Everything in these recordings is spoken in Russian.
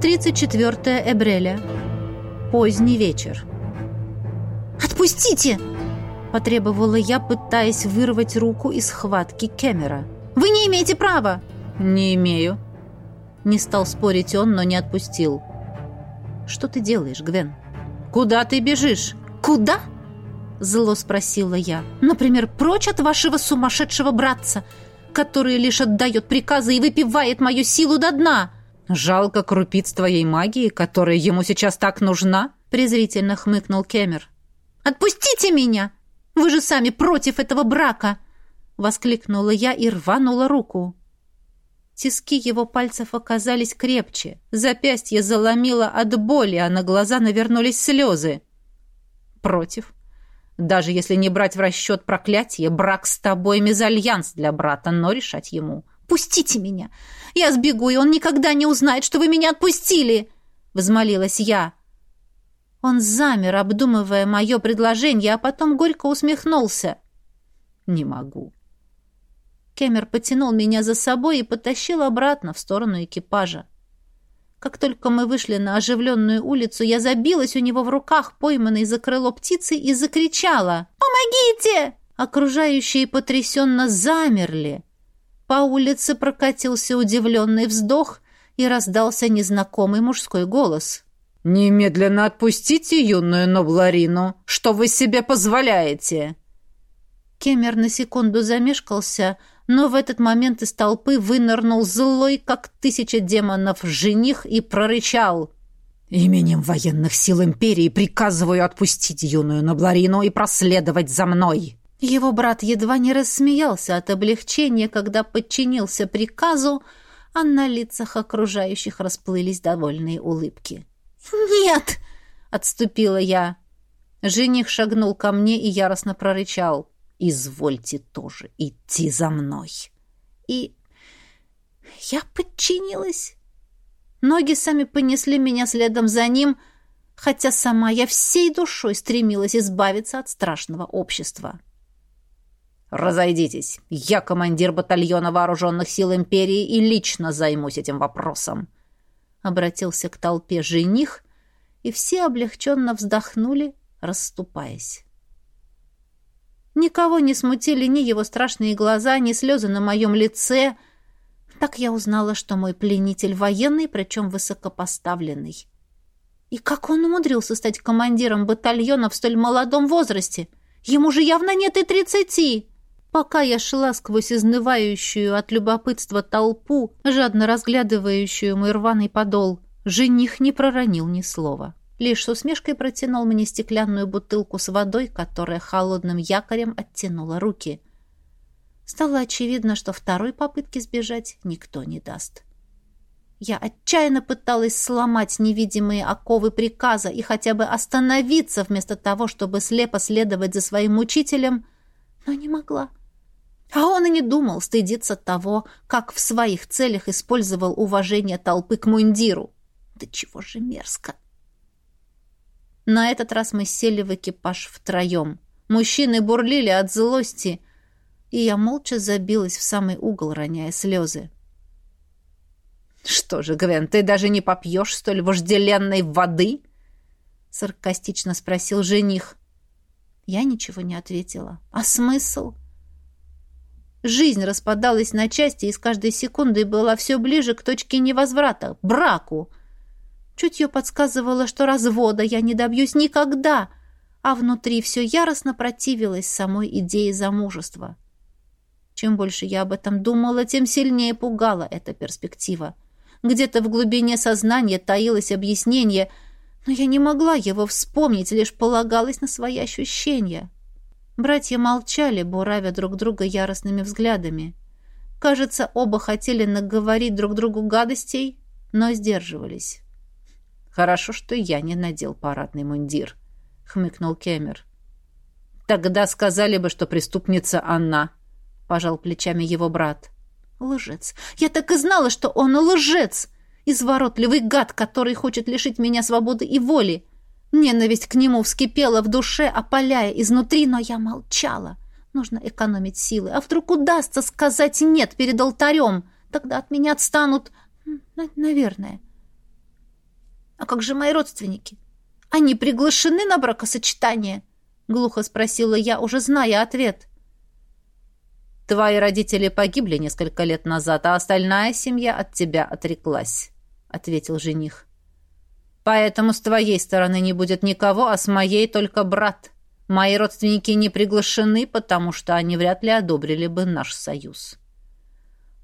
34 Эбреля. Поздний вечер. «Отпустите!» — потребовала я, пытаясь вырвать руку из схватки Кемера. «Вы не имеете права!» «Не имею». Не стал спорить он, но не отпустил. «Что ты делаешь, Гвен? Куда ты бежишь?» «Куда?» — зло спросила я. «Например, прочь от вашего сумасшедшего братца, который лишь отдает приказы и выпивает мою силу до дна!» «Жалко крупиц твоей магии, которая ему сейчас так нужна?» — презрительно хмыкнул Кемер. «Отпустите меня! Вы же сами против этого брака!» — воскликнула я и рванула руку. Тиски его пальцев оказались крепче. Запястье заломило от боли, а на глаза навернулись слезы. «Против?» Даже если не брать в расчет проклятие, брак с тобой — мезальянс для брата, но решать ему. «Пустите меня! Я сбегу, и он никогда не узнает, что вы меня отпустили!» — взмолилась я. Он замер, обдумывая мое предложение, а потом горько усмехнулся. «Не могу». Кемер потянул меня за собой и потащил обратно в сторону экипажа. Как только мы вышли на оживленную улицу, я забилась у него в руках, пойманной за крыло птицы, и закричала «Помогите!». Окружающие потрясенно замерли. По улице прокатился удивленный вздох и раздался незнакомый мужской голос. «Немедленно отпустите юную Нобларину! Что вы себе позволяете?» Кемер на секунду замешкался, но в этот момент из толпы вынырнул злой, как тысяча демонов, жених и прорычал. «Именем военных сил империи приказываю отпустить юную Нобларину и проследовать за мной!» Его брат едва не рассмеялся от облегчения, когда подчинился приказу, а на лицах окружающих расплылись довольные улыбки. «Нет!» — отступила я. Жених шагнул ко мне и яростно прорычал. «Извольте тоже идти за мной!» И я подчинилась. Ноги сами понесли меня следом за ним, хотя сама я всей душой стремилась избавиться от страшного общества. «Разойдитесь. Я командир батальона вооруженных сил империи и лично займусь этим вопросом», — обратился к толпе жених, и все облегченно вздохнули, расступаясь. Никого не смутили ни его страшные глаза, ни слезы на моем лице. Так я узнала, что мой пленитель военный, причем высокопоставленный. И как он умудрился стать командиром батальона в столь молодом возрасте? Ему же явно нет и тридцати. Пока я шла сквозь изнывающую от любопытства толпу, жадно разглядывающую мой рваный подол, жених не проронил ни слова. Лишь с усмешкой протянул мне стеклянную бутылку с водой, которая холодным якорем оттянула руки. Стало очевидно, что второй попытки сбежать никто не даст. Я отчаянно пыталась сломать невидимые оковы приказа и хотя бы остановиться вместо того, чтобы слепо следовать за своим учителем, но не могла. А он и не думал стыдиться того, как в своих целях использовал уважение толпы к мундиру. Да чего же мерзко! На этот раз мы сели в экипаж втроем. Мужчины бурлили от злости, и я молча забилась в самый угол, роняя слезы. «Что же, Гвен, ты даже не попьешь столь вожделенной воды?» — саркастично спросил жених. Я ничего не ответила. «А смысл?» Жизнь распадалась на части и с каждой секундой была все ближе к точке невозврата, браку. Чутье подсказывало, что развода я не добьюсь никогда, а внутри все яростно противилось самой идее замужества. Чем больше я об этом думала, тем сильнее пугала эта перспектива. Где-то в глубине сознания таилось объяснение, но я не могла его вспомнить, лишь полагалась на свои ощущения. Братья молчали, буравя друг друга яростными взглядами. Кажется, оба хотели наговорить друг другу гадостей, но сдерживались. «Хорошо, что я не надел парадный мундир», — хмыкнул Кемер. «Тогда сказали бы, что преступница она», — пожал плечами его брат. «Лжец! Я так и знала, что он лжец! Изворотливый гад, который хочет лишить меня свободы и воли!» Ненависть к нему вскипела в душе, опаляя изнутри, но я молчала. Нужно экономить силы. А вдруг удастся сказать «нет» перед алтарем? Тогда от меня отстанут... Наверное. А как же мои родственники? Они приглашены на бракосочетание? Глухо спросила я, уже зная ответ. Твои родители погибли несколько лет назад, а остальная семья от тебя отреклась, ответил жених. Поэтому с твоей стороны не будет никого, а с моей только брат. Мои родственники не приглашены, потому что они вряд ли одобрили бы наш союз.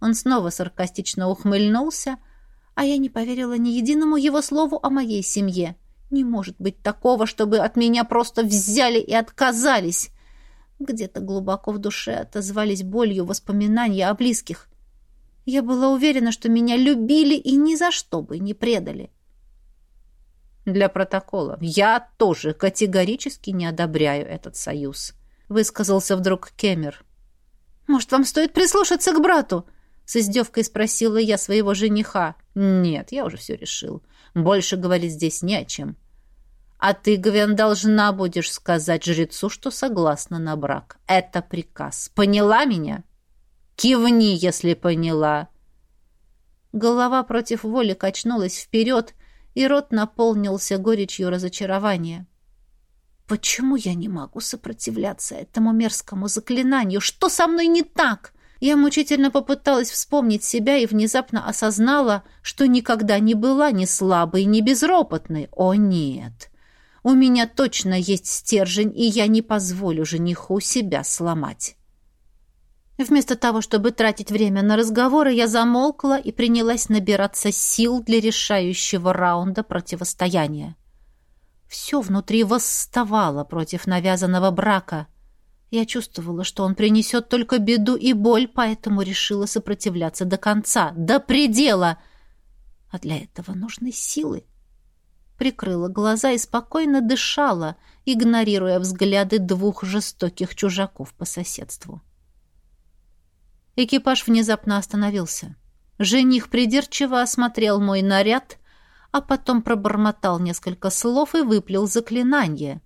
Он снова саркастично ухмыльнулся, а я не поверила ни единому его слову о моей семье. Не может быть такого, чтобы от меня просто взяли и отказались. Где-то глубоко в душе отозвались болью воспоминания о близких. Я была уверена, что меня любили и ни за что бы не предали. Для протокола. Я тоже категорически не одобряю этот союз, высказался вдруг Кемер. Может, вам стоит прислушаться к брату? С издевкой спросила я своего жениха. Нет, я уже все решил. Больше говорить здесь не о чем. А ты, Гвен, должна будешь сказать жрецу, что согласна на брак. Это приказ. Поняла меня? Кивни, если поняла. Голова против воли качнулась вперед, и рот наполнился горечью разочарования. «Почему я не могу сопротивляться этому мерзкому заклинанию? Что со мной не так?» Я мучительно попыталась вспомнить себя и внезапно осознала, что никогда не была ни слабой, ни безропотной. О, нет! У меня точно есть стержень, и я не позволю жениху себя сломать. Вместо того, чтобы тратить время на разговоры, я замолкла и принялась набираться сил для решающего раунда противостояния. Все внутри восставало против навязанного брака. Я чувствовала, что он принесет только беду и боль, поэтому решила сопротивляться до конца, до предела. А для этого нужны силы. Прикрыла глаза и спокойно дышала, игнорируя взгляды двух жестоких чужаков по соседству. Экипаж внезапно остановился. Жених придирчиво осмотрел мой наряд, а потом пробормотал несколько слов и выплел заклинание.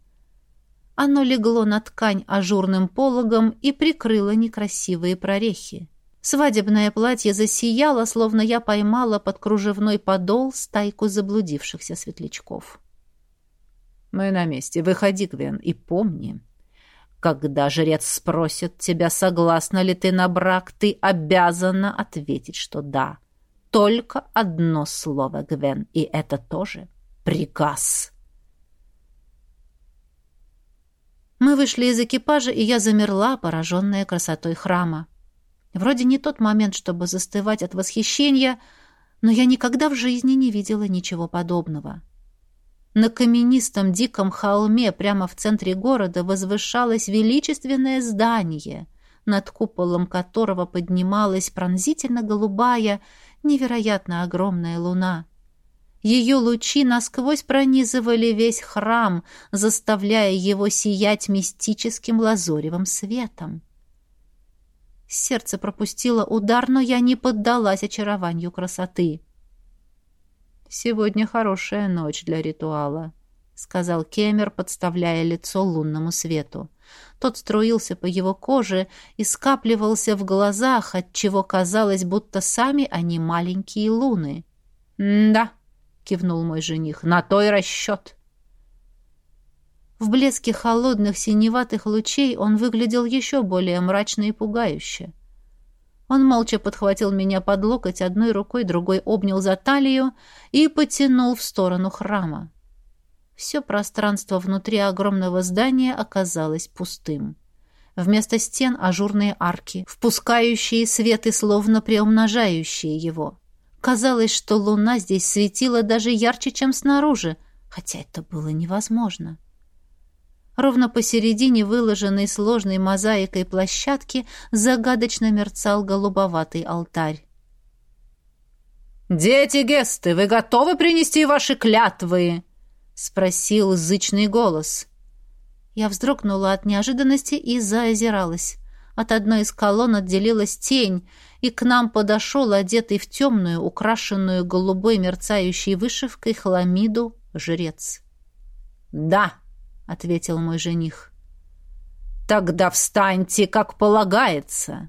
Оно легло на ткань ажурным пологом и прикрыло некрасивые прорехи. Свадебное платье засияло, словно я поймала под кружевной подол стайку заблудившихся светлячков. «Мы на месте. Выходи, Гвен, и помни, когда жрец спросит тебя, согласна ли ты на брак, ты обязана ответить, что да. Только одно слово, Гвен, и это тоже приказ. Мы вышли из экипажа, и я замерла, пораженная красотой храма. Вроде не тот момент, чтобы застывать от восхищения, но я никогда в жизни не видела ничего подобного. На каменистом диком холме прямо в центре города возвышалось величественное здание, над куполом которого поднималась пронзительно-голубая, невероятно огромная луна. Ее лучи насквозь пронизывали весь храм, заставляя его сиять мистическим лазоревым светом. Сердце пропустило удар, но я не поддалась очарованию красоты. «Сегодня хорошая ночь для ритуала», — сказал Кемер, подставляя лицо лунному свету. Тот струился по его коже и скапливался в глазах, отчего казалось, будто сами они маленькие луны. «Да», — кивнул мой жених, — «на то и расчет». В блеске холодных синеватых лучей он выглядел еще более мрачно и пугающе. Он молча подхватил меня под локоть одной рукой, другой обнял за талию и потянул в сторону храма. Все пространство внутри огромного здания оказалось пустым. Вместо стен ажурные арки, впускающие свет и словно приумножающие его. Казалось, что луна здесь светила даже ярче, чем снаружи, хотя это было невозможно. — Ровно посередине выложенной сложной мозаикой площадки загадочно мерцал голубоватый алтарь. «Дети Гесты, вы готовы принести ваши клятвы?» — спросил зычный голос. Я вздрогнула от неожиданности и заозиралась. От одной из колонн отделилась тень, и к нам подошел, одетый в темную, украшенную голубой мерцающей вышивкой хламиду, жрец. «Да!» Ответил мой жених. Тогда встаньте, как полагается.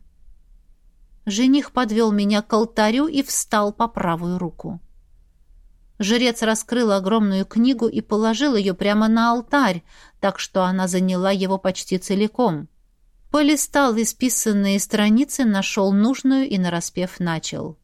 Жених подвел меня к алтарю и встал по правую руку. Жрец раскрыл огромную книгу и положил ее прямо на алтарь, так что она заняла его почти целиком. Полистал исписанные страницы, нашел нужную и нараспев начал.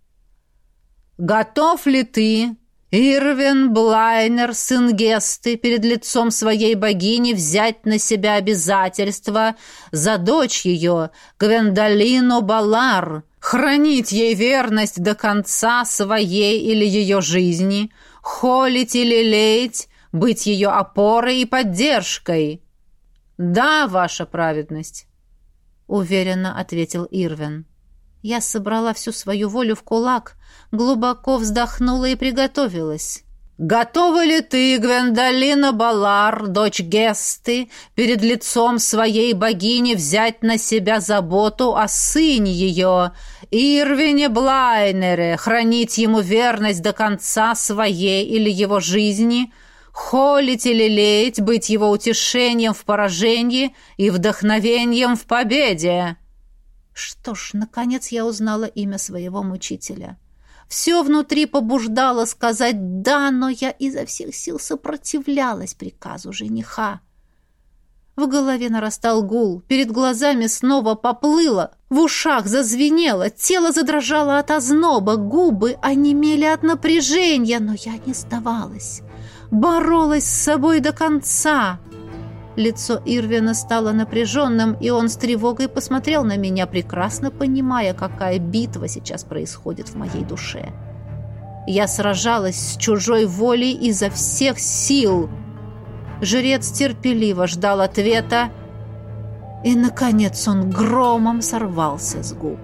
«Готов ли ты, Ирвин Блайнер, сын Гесты, перед лицом своей богини взять на себя обязательства за дочь ее, Гвендолину Балар, хранить ей верность до конца своей или ее жизни, холить или лелеять, быть ее опорой и поддержкой?» «Да, ваша праведность», — уверенно ответил Ирвин. Я собрала всю свою волю в кулак, глубоко вздохнула и приготовилась. «Готова ли ты, Гвендолина Балар, дочь Гесты, перед лицом своей богини взять на себя заботу о сыне ее, Ирвине Блайнере, хранить ему верность до конца своей или его жизни, холить или лелеять, быть его утешением в поражении и вдохновением в победе?» Что ж, наконец я узнала имя своего мучителя. Все внутри побуждало сказать «да», но я изо всех сил сопротивлялась приказу жениха. В голове нарастал гул, перед глазами снова поплыло, в ушах зазвенело, тело задрожало от озноба, губы онемели от напряжения, но я не сдавалась. Боролась с собой до конца. Лицо Ирвина стало напряженным, и он с тревогой посмотрел на меня, прекрасно понимая, какая битва сейчас происходит в моей душе. Я сражалась с чужой волей изо всех сил. Жрец терпеливо ждал ответа, и, наконец, он громом сорвался с губ.